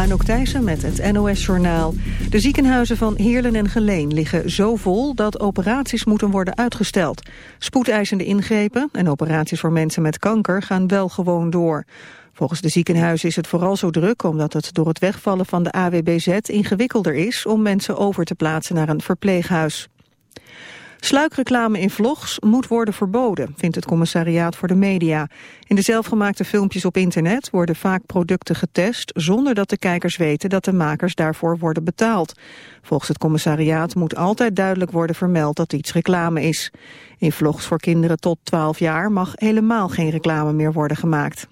Anouk Thijssen met het NOS-journaal. De ziekenhuizen van Heerlen en Geleen liggen zo vol dat operaties moeten worden uitgesteld. Spoedeisende ingrepen en operaties voor mensen met kanker gaan wel gewoon door. Volgens de ziekenhuizen is het vooral zo druk omdat het door het wegvallen van de AWBZ ingewikkelder is om mensen over te plaatsen naar een verpleeghuis. Sluikreclame in vlogs moet worden verboden, vindt het commissariaat voor de media. In de zelfgemaakte filmpjes op internet worden vaak producten getest... zonder dat de kijkers weten dat de makers daarvoor worden betaald. Volgens het commissariaat moet altijd duidelijk worden vermeld dat iets reclame is. In vlogs voor kinderen tot 12 jaar mag helemaal geen reclame meer worden gemaakt.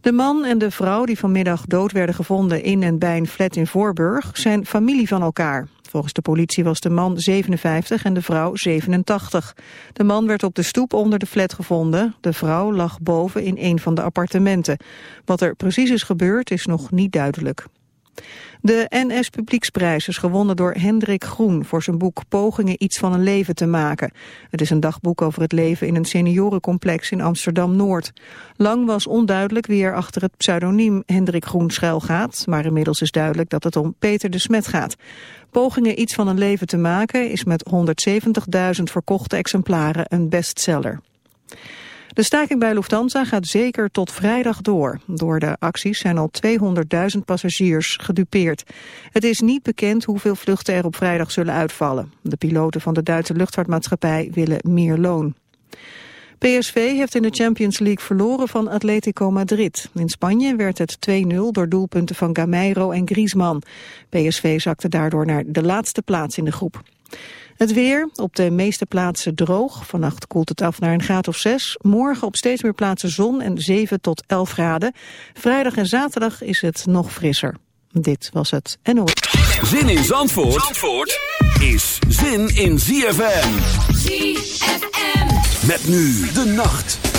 De man en de vrouw die vanmiddag dood werden gevonden in en bij een flat in Voorburg zijn familie van elkaar. Volgens de politie was de man 57 en de vrouw 87. De man werd op de stoep onder de flat gevonden. De vrouw lag boven in een van de appartementen. Wat er precies is gebeurd is nog niet duidelijk. De NS Publieksprijs is gewonnen door Hendrik Groen voor zijn boek Pogingen iets van een leven te maken. Het is een dagboek over het leven in een seniorencomplex in Amsterdam-Noord. Lang was onduidelijk wie er achter het pseudoniem Hendrik Groen schuil gaat, maar inmiddels is duidelijk dat het om Peter de Smet gaat. Pogingen iets van een leven te maken is met 170.000 verkochte exemplaren een bestseller. De staking bij Lufthansa gaat zeker tot vrijdag door. Door de acties zijn al 200.000 passagiers gedupeerd. Het is niet bekend hoeveel vluchten er op vrijdag zullen uitvallen. De piloten van de Duitse luchtvaartmaatschappij willen meer loon. PSV heeft in de Champions League verloren van Atletico Madrid. In Spanje werd het 2-0 door doelpunten van Gameiro en Griezmann. PSV zakte daardoor naar de laatste plaats in de groep. Het weer, op de meeste plaatsen droog. Vannacht koelt het af naar een graad of 6. Morgen op steeds meer plaatsen zon en 7 tot 11 graden. Vrijdag en zaterdag is het nog frisser. Dit was het NO. Zin in Zandvoort, Zandvoort is zin in ZFM. ZFM. Met nu de nacht.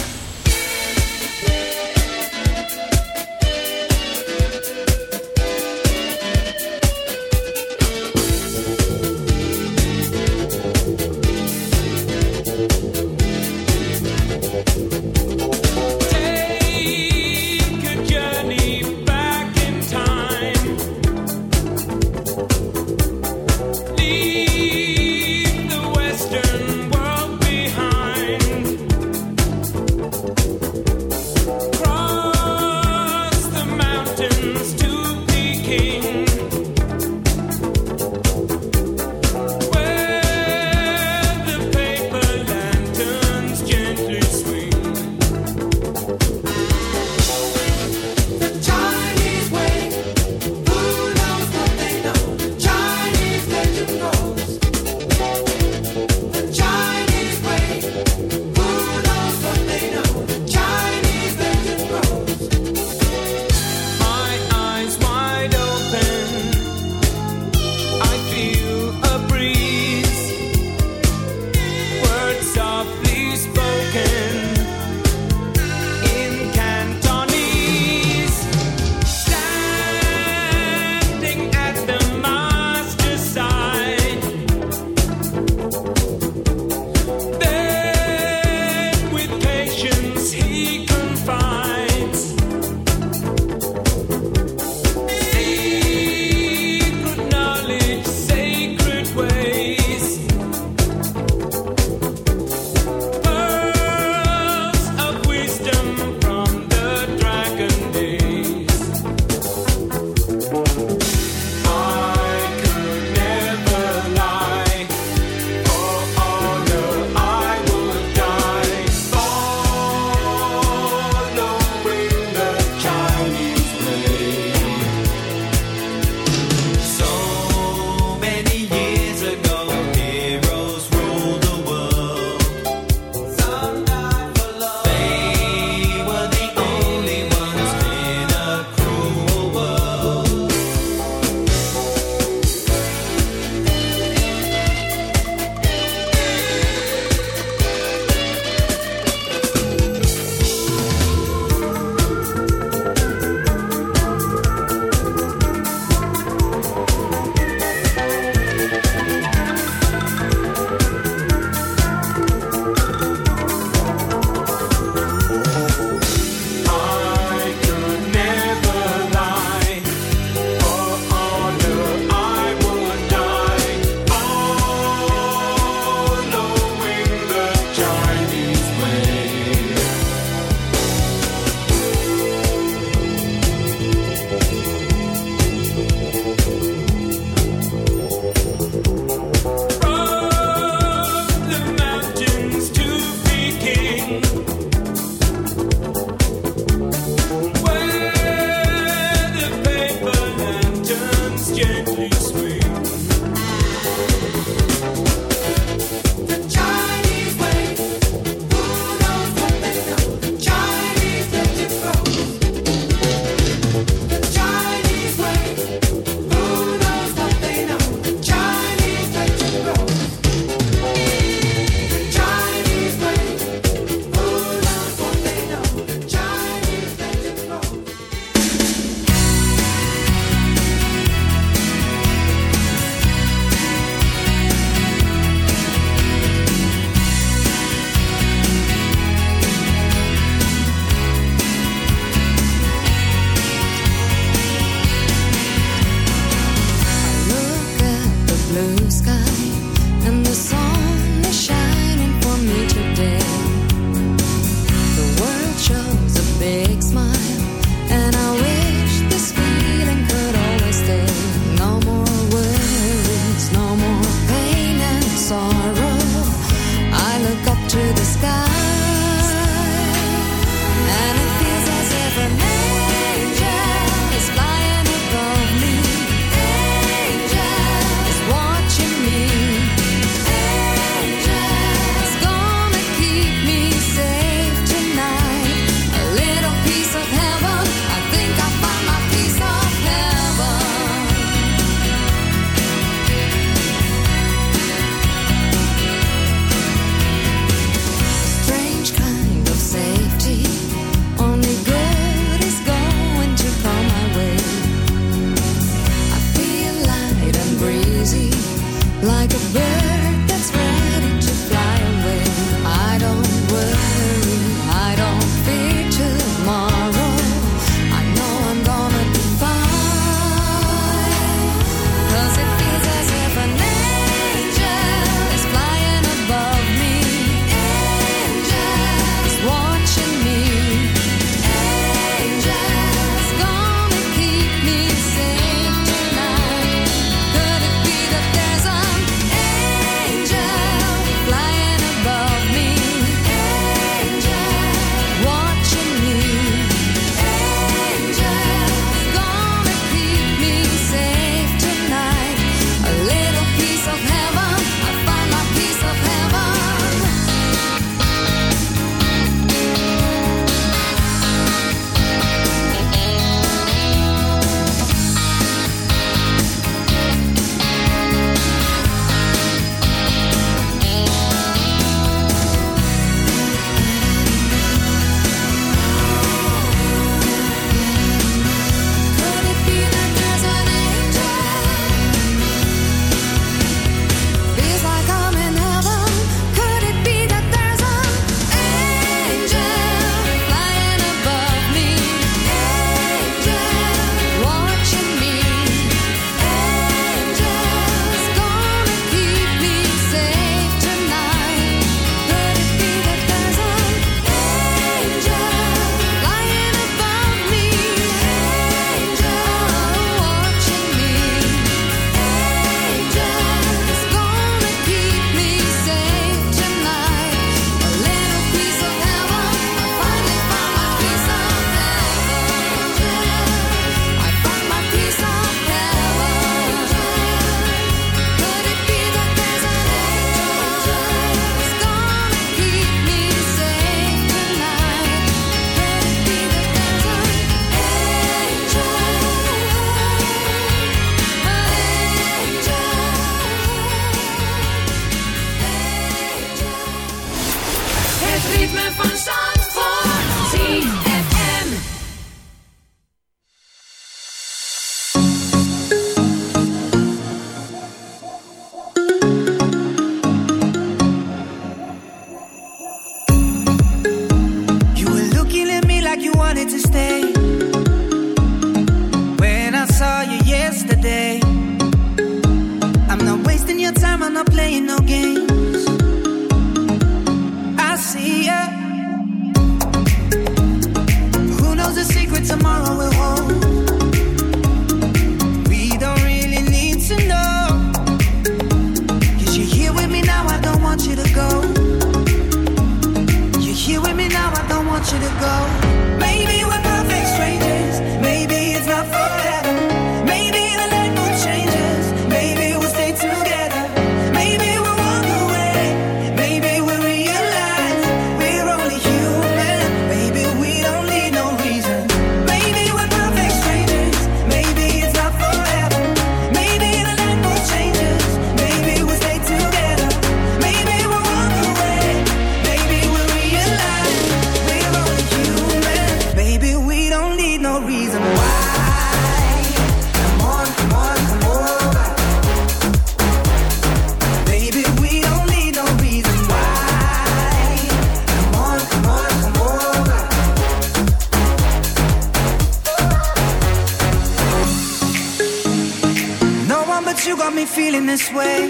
but you got me feeling this way.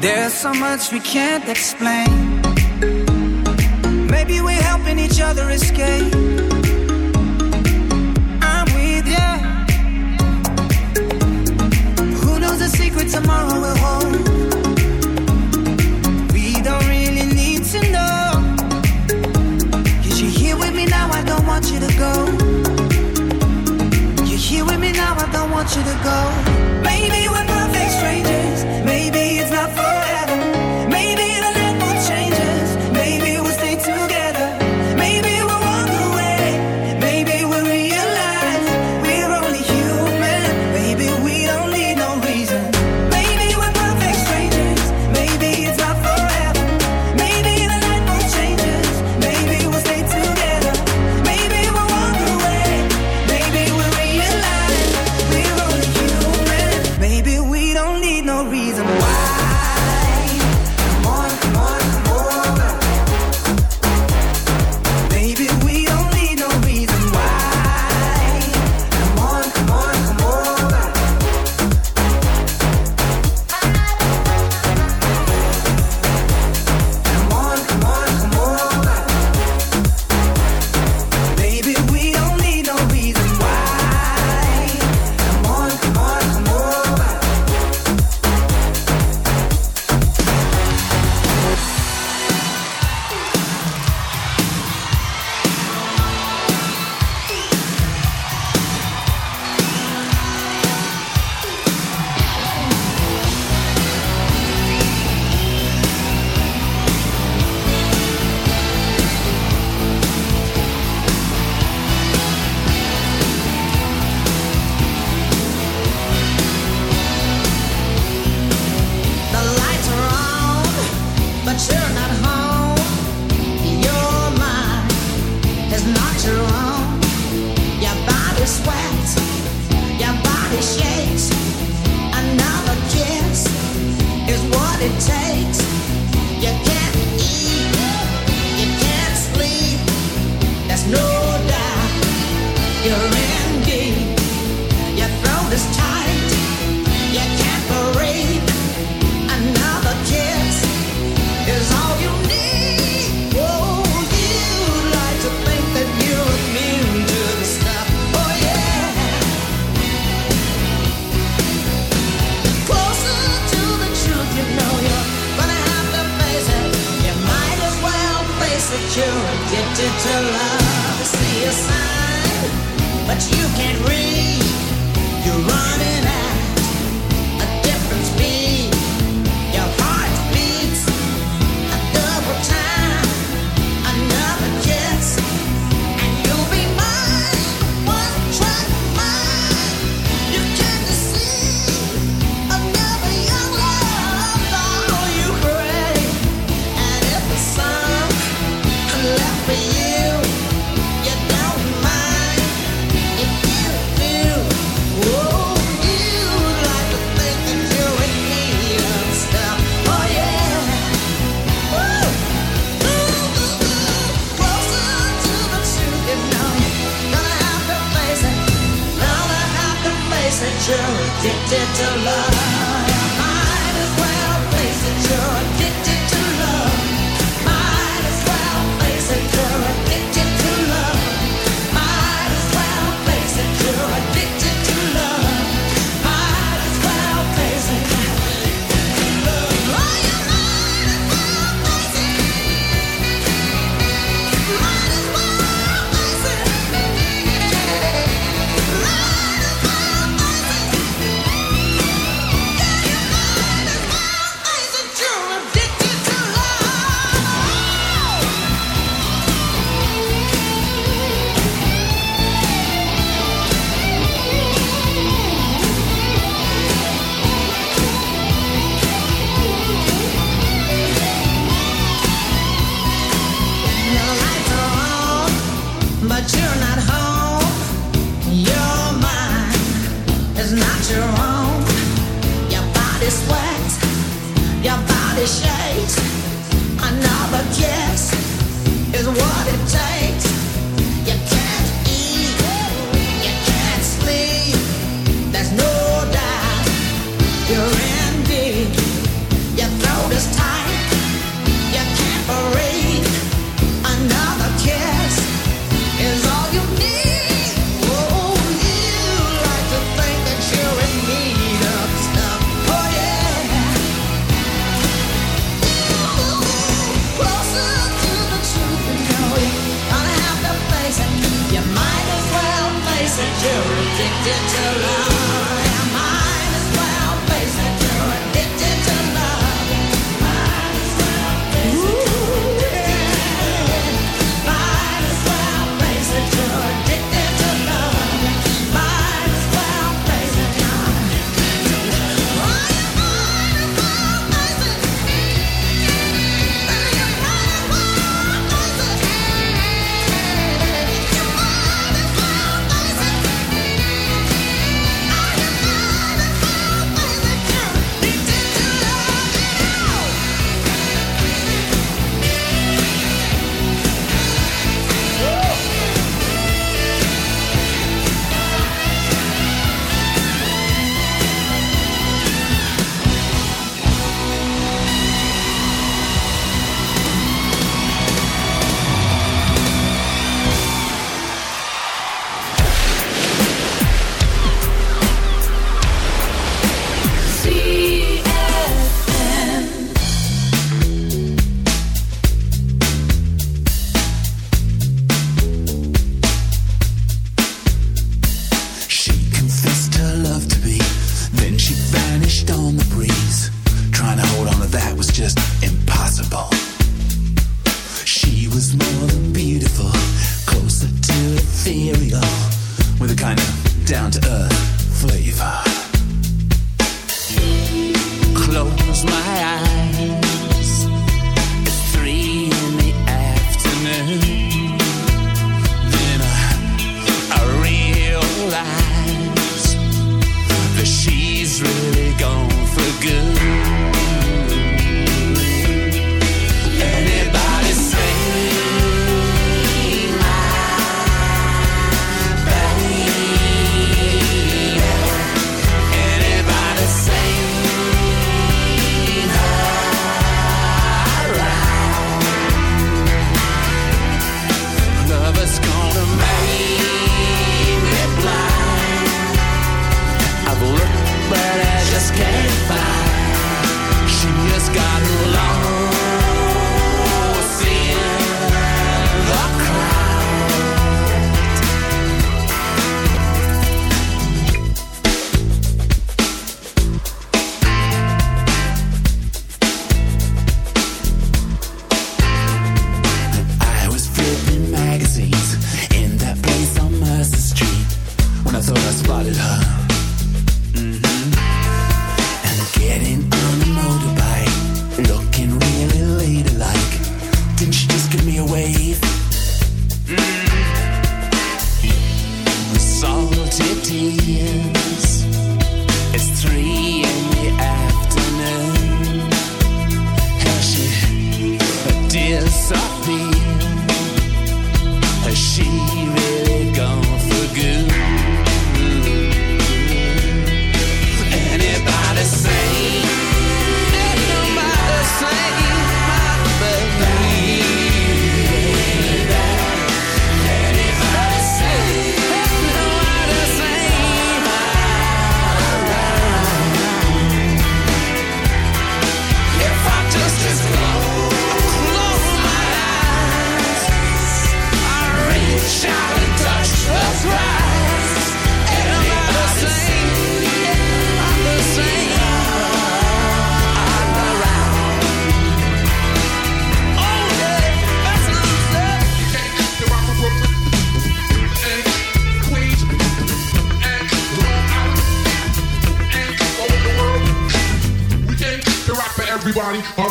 There's so much we can't explain. Maybe we're helping each other escape. I'm with you. Who knows the secret tomorrow will hold? you to go. that you're addicted to love. I might as well face that you're addicted to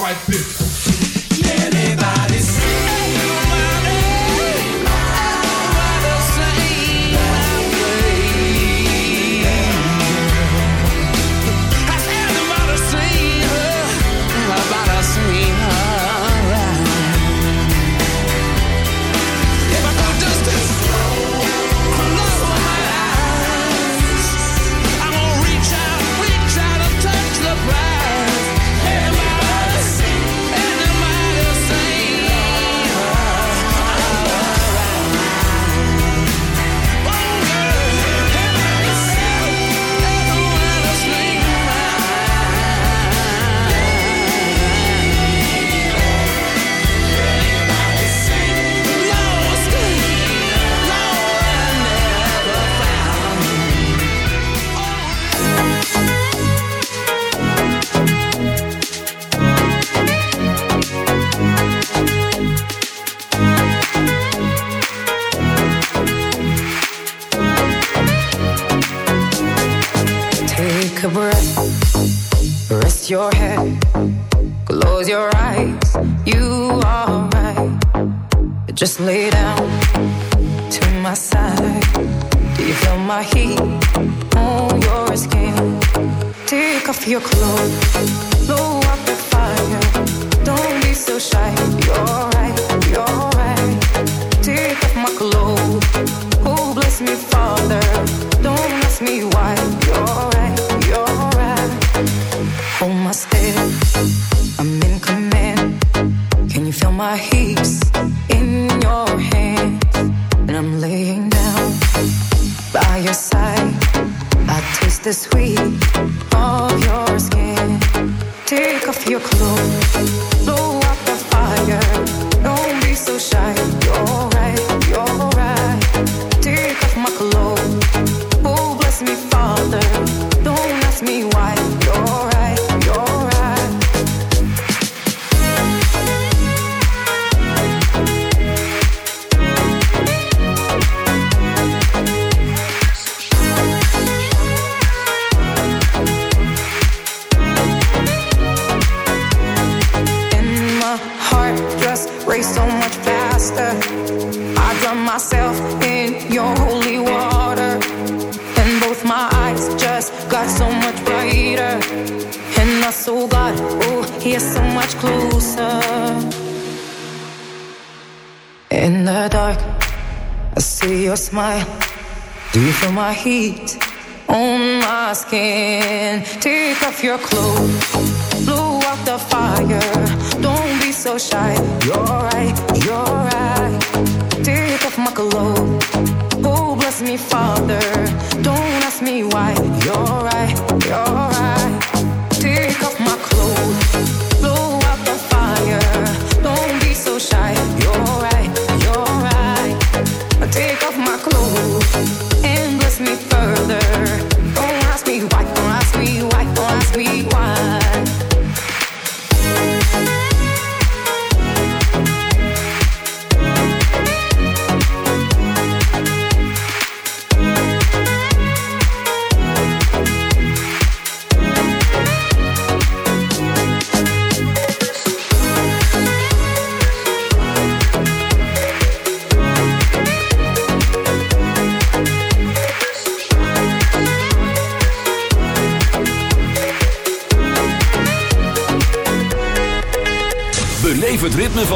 mais preto. heat.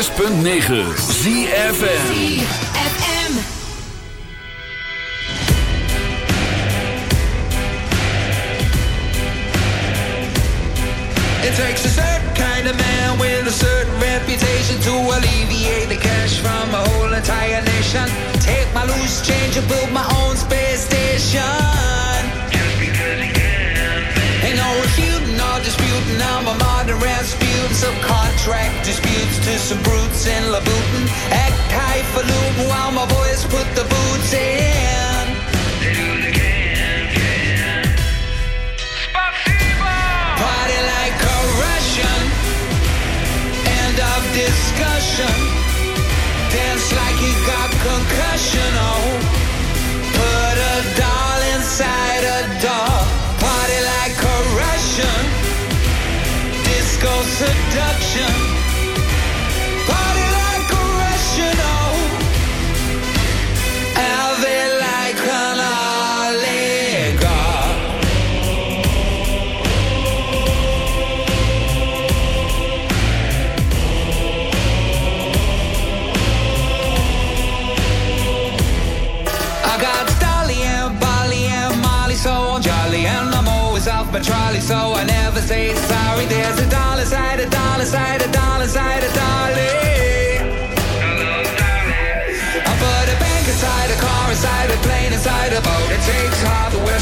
106.9 ZFN It takes a certain kind of man with a certain reputation to alleviate the cash from a whole entire nation. Take my loose change and build my own space station. Fix contract disputes to some brutes in Labutin. Act high for while my boys put the boots in. They do the can, can. Party like a Russian. End of discussion. Dance like he got. seduction. Party like a like an oligarch. I got and and Molly so I'm jolly. And I'm always off my trolley so I never say.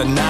The night.